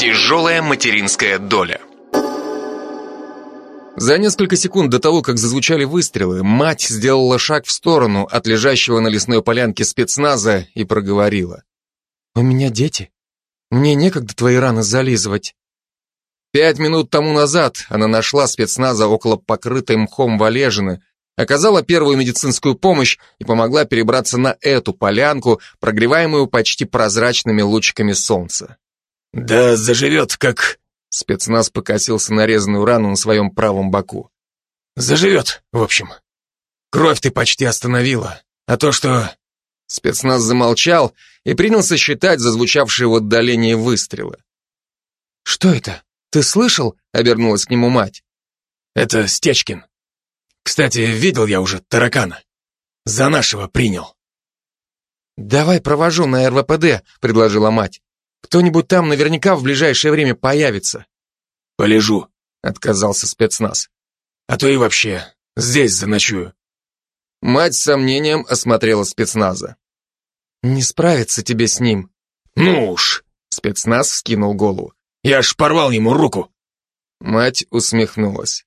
Тяжелая материнская доля. За несколько секунд до того, как зазвучали выстрелы, мать сделала шаг в сторону от лежащего на лесной полянке спецназа и проговорила. «У меня дети. Мне некогда твои раны зализывать». Пять минут тому назад она нашла спецназа около покрытой мхом валежины, оказала первую медицинскую помощь и помогла перебраться на эту полянку, прогреваемую почти прозрачными лучиками солнца. «Да заживет, как...» Спецназ покосился нарезанную рану на своем правом боку. «Заживет, в общем. Кровь ты почти остановила, а то, что...» Спецназ замолчал и принялся считать зазвучавшие в отдалении выстрелы. «Что это? Ты слышал?» — обернулась к нему мать. «Это Стечкин. Кстати, видел я уже таракана. За нашего принял». «Давай провожу на РВПД», — предложила мать. «Кто-нибудь там наверняка в ближайшее время появится». «Полежу», — отказался спецназ. «А то и вообще здесь заночую». Мать с сомнением осмотрела спецназа. «Не справиться тебе с ним». «Ну уж», — спецназ вскинул голову. «Я ж порвал ему руку». Мать усмехнулась.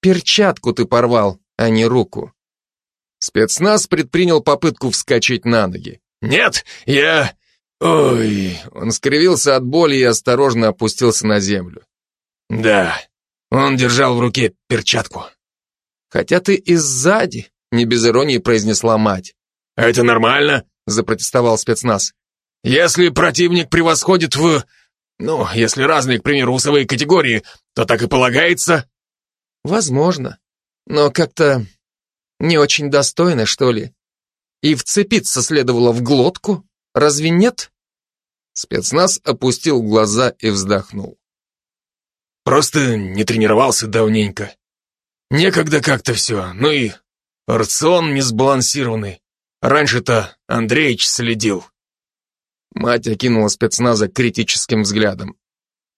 «Перчатку ты порвал, а не руку». Спецназ предпринял попытку вскочить на ноги. «Нет, я... Ой...» Он скривился от боли и осторожно опустился на землю. «Да, он держал в руке перчатку». «Хотя ты и сзади», — не без иронии произнесла мать. «Это нормально?» — запротестовал спецназ. «Если противник превосходит в... Ну, если разные, к примеру, усовые категории, то так и полагается?» «Возможно. Но как-то не очень достойно, что ли. И вцепиться следовало в глотку, разве нет?» Спецназ опустил глаза и вздохнул. «Просто не тренировался давненько. Некогда как-то все, ну и рацион несбалансированный. Раньше-то Андреич следил». Мать окинула спецназа критическим взглядом.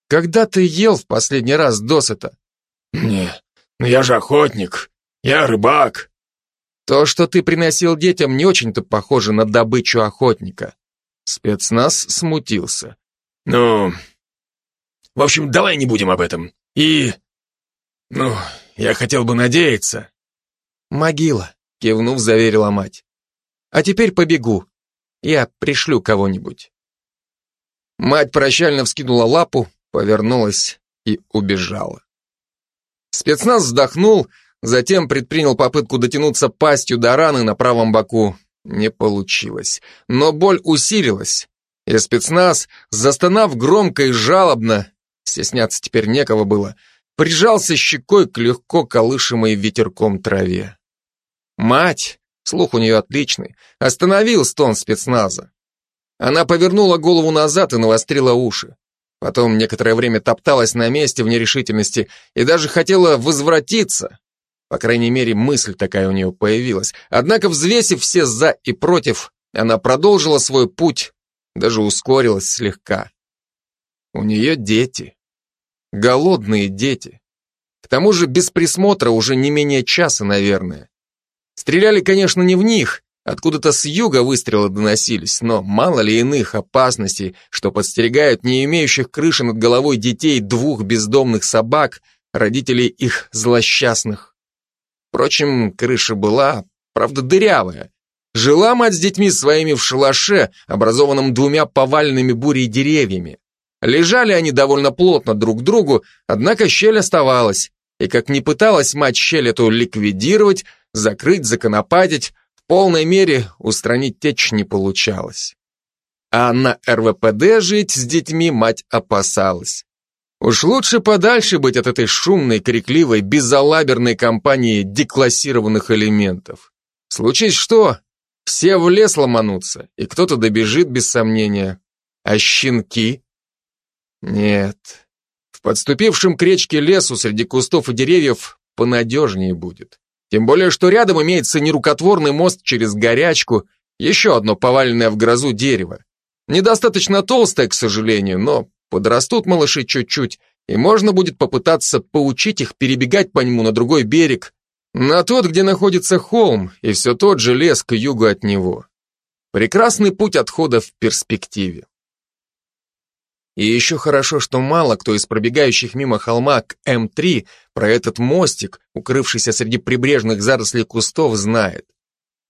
«Когда ты ел в последний раз досыта?» «Не, ну я же охотник, я рыбак». «То, что ты приносил детям, не очень-то похоже на добычу охотника». Спецназ смутился. «Ну, в общем, давай не будем об этом. И, ну, я хотел бы надеяться». «Могила», — кивнув, заверила мать. «А теперь побегу. Я пришлю кого-нибудь». Мать прощально вскинула лапу, повернулась и убежала. Спецназ вздохнул, затем предпринял попытку дотянуться пастью до раны на правом боку. Не получилось. Но боль усилилась, и спецназ, застонав громко и жалобно, стесняться теперь некого было, прижался щекой к легко колышемой ветерком траве. Мать, слух у нее отличный, остановил стон спецназа. Она повернула голову назад и навострила уши. Потом некоторое время топталась на месте в нерешительности и даже хотела возвратиться. По крайней мере, мысль такая у нее появилась. Однако, взвесив все «за» и «против», она продолжила свой путь, даже ускорилась слегка. У нее дети. Голодные дети. К тому же без присмотра уже не менее часа, наверное. Стреляли, конечно, не в них, Откуда-то с юга выстрелы доносились, но мало ли иных опасностей, что подстерегают не имеющих крыши над головой детей двух бездомных собак, родителей их злосчастных. Впрочем, крыша была, правда, дырявая. Жила мать с детьми своими в шалаше, образованном двумя поваленными бурей деревьями. Лежали они довольно плотно друг к другу, однако щель оставалась, и как ни пыталась мать щель эту ликвидировать, закрыть, законопатить, полной мере устранить течь не получалось. А на РВПД жить с детьми мать опасалась. Уж лучше подальше быть от этой шумной, крикливой, безалаберной компании деклассированных элементов. Случись что, все в лес ломанутся, и кто-то добежит без сомнения. А щенки? Нет. В подступившем к речке лесу среди кустов и деревьев понадежнее будет. Тем более, что рядом имеется нерукотворный мост через горячку, еще одно поваленное в грозу дерево. Недостаточно толстое, к сожалению, но подрастут малыши чуть-чуть, и можно будет попытаться поучить их перебегать по нему на другой берег, на тот, где находится холм, и все тот же лес к югу от него. Прекрасный путь отхода в перспективе. И еще хорошо, что мало кто из пробегающих мимо холма к М3 про этот мостик, укрывшийся среди прибрежных зарослей кустов, знает.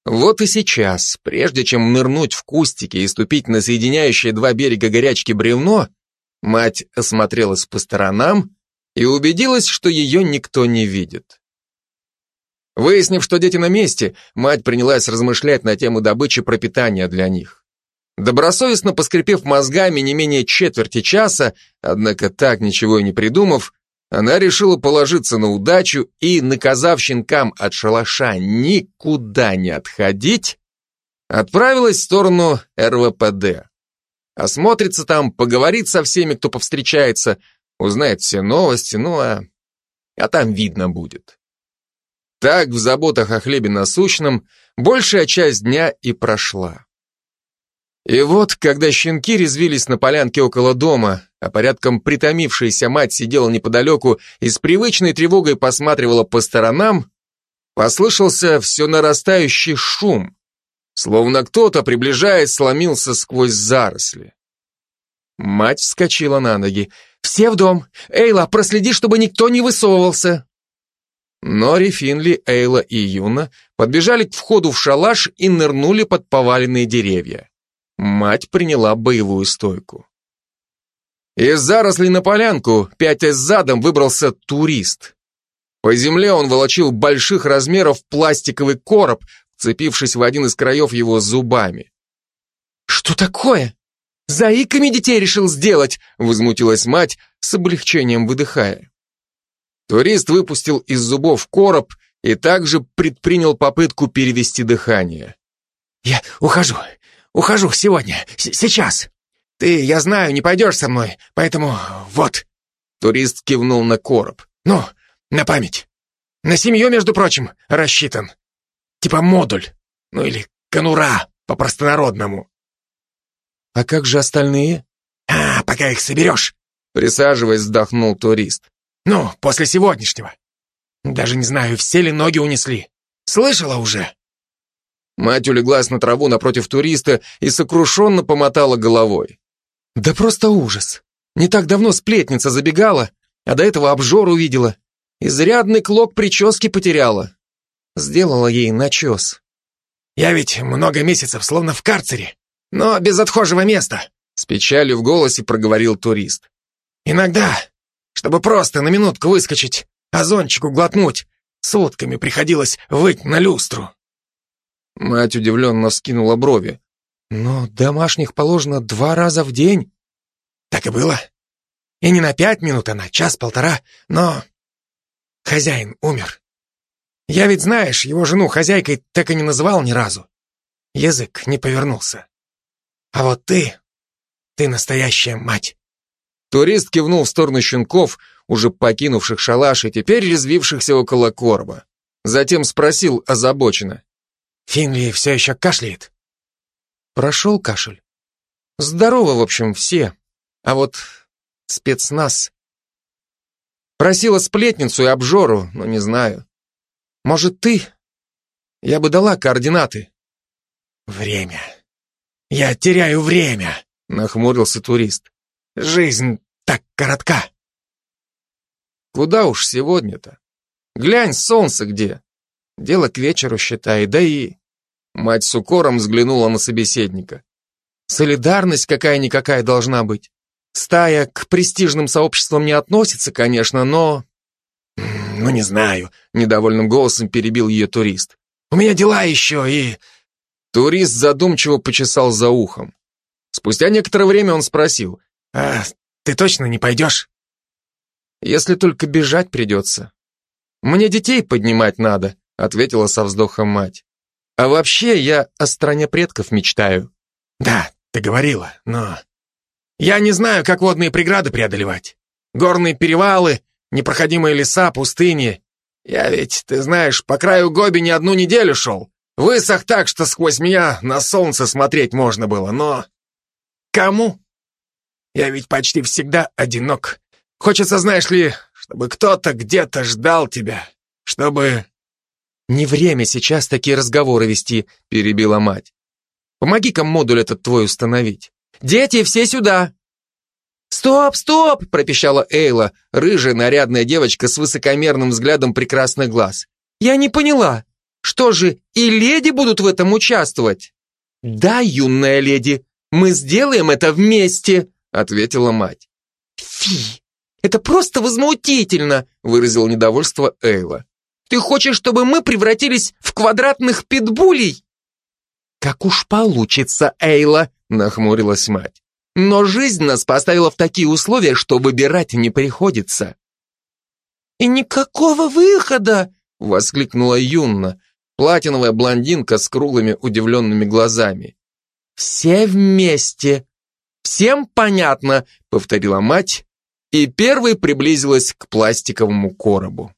Вот и сейчас, прежде чем нырнуть в кустики и ступить на соединяющее два берега горячки бревно, мать осмотрелась по сторонам и убедилась, что ее никто не видит. Выяснив, что дети на месте, мать принялась размышлять на тему добычи пропитания для них. Добросовестно поскрипев мозгами не менее четверти часа, однако так ничего и не придумав, она решила положиться на удачу и, наказав щенкам от шалаша никуда не отходить, отправилась в сторону РВПД. Осмотрится там, поговорит со всеми, кто повстречается, узнает все новости, ну а, а там видно будет. Так в заботах о хлебе насущном большая часть дня и прошла. И вот, когда щенки резвились на полянке около дома, а порядком притомившаяся мать сидела неподалеку и с привычной тревогой посматривала по сторонам, послышался все нарастающий шум, словно кто-то, приближаясь, сломился сквозь заросли. Мать вскочила на ноги. «Все в дом! Эйла, проследи, чтобы никто не высовывался!» Нори, Финли, Эйла и Юна подбежали к входу в шалаш и нырнули под поваленные деревья. Мать приняла боевую стойку. Из зарослей на полянку, пятясь задом, выбрался турист. По земле он волочил больших размеров пластиковый короб, вцепившись в один из краев его зубами. «Что такое? Заиками детей решил сделать?» возмутилась мать, с облегчением выдыхая. Турист выпустил из зубов короб и также предпринял попытку перевести дыхание. «Я ухожу, ухожу сегодня, сейчас. Ты, я знаю, не пойдешь со мной, поэтому вот». Турист кивнул на короб. «Ну, на память. На семью, между прочим, рассчитан. Типа модуль, ну или конура по-простонародному». «А как же остальные?» «А, пока их соберешь», присаживаясь, вздохнул турист. Ну, после сегодняшнего. Даже не знаю, все ли ноги унесли. Слышала уже?» Мать улеглась на траву напротив туриста и сокрушенно помотала головой. «Да просто ужас. Не так давно сплетница забегала, а до этого обжор увидела. Изрядный клок прически потеряла. Сделала ей начес. «Я ведь много месяцев словно в карцере, но без отхожего места», с печалью в голосе проговорил турист. «Иногда чтобы просто на минутку выскочить, озончику глотнуть. Сутками приходилось выть на люстру. Мать удивленно скинула брови. Но домашних положено два раза в день. Так и было. И не на пять минут, а на час-полтора, но... Хозяин умер. Я ведь, знаешь, его жену хозяйкой так и не называл ни разу. Язык не повернулся. А вот ты... Ты настоящая мать. Турист кивнул в сторону щенков, уже покинувших шалаш и теперь резвившихся около короба. Затем спросил озабоченно. «Финли все еще кашляет?» Прошел кашель. Здорово, в общем, все. А вот спецназ... Просила сплетницу и обжору, но не знаю. Может, ты? Я бы дала координаты. Время. Я теряю время, нахмурился турист. Жизнь так коротка. Куда уж сегодня-то? Глянь, солнце где. Дело к вечеру, считай, да и... Мать с укором взглянула на собеседника. Солидарность какая-никакая должна быть. Стая к престижным сообществам не относится, конечно, но... Ну, не знаю, недовольным голосом перебил ее турист. У меня дела еще и... Турист задумчиво почесал за ухом. Спустя некоторое время он спросил, «А ты точно не пойдешь?» «Если только бежать придется. Мне детей поднимать надо», ответила со вздохом мать. «А вообще я о стране предков мечтаю». «Да, ты говорила, но...» «Я не знаю, как водные преграды преодолевать. Горные перевалы, непроходимые леса, пустыни. Я ведь, ты знаешь, по краю Гоби не одну неделю шел. Высох так, что сквозь меня на солнце смотреть можно было, но... Кому? Я ведь почти всегда одинок. Хочется, знаешь ли, чтобы кто-то где-то ждал тебя, чтобы...» «Не время сейчас такие разговоры вести», — перебила мать. «Помоги-ка модуль этот твой установить. Дети, все сюда!» «Стоп, стоп!» – пропищала Эйла, рыжая нарядная девочка с высокомерным взглядом прекрасных глаз. «Я не поняла. Что же, и леди будут в этом участвовать?» «Да, юная леди, мы сделаем это вместе», – ответила мать. «Фи, это просто возмутительно», – выразила недовольство Эйла. «Ты хочешь, чтобы мы превратились в квадратных питбулей?» «Как уж получится, Эйла», – нахмурилась мать. «Но жизнь нас поставила в такие условия, что выбирать не приходится». «И никакого выхода!» — воскликнула Юнна, платиновая блондинка с круглыми удивленными глазами. «Все вместе! Всем понятно!» — повторила мать, и первой приблизилась к пластиковому коробу.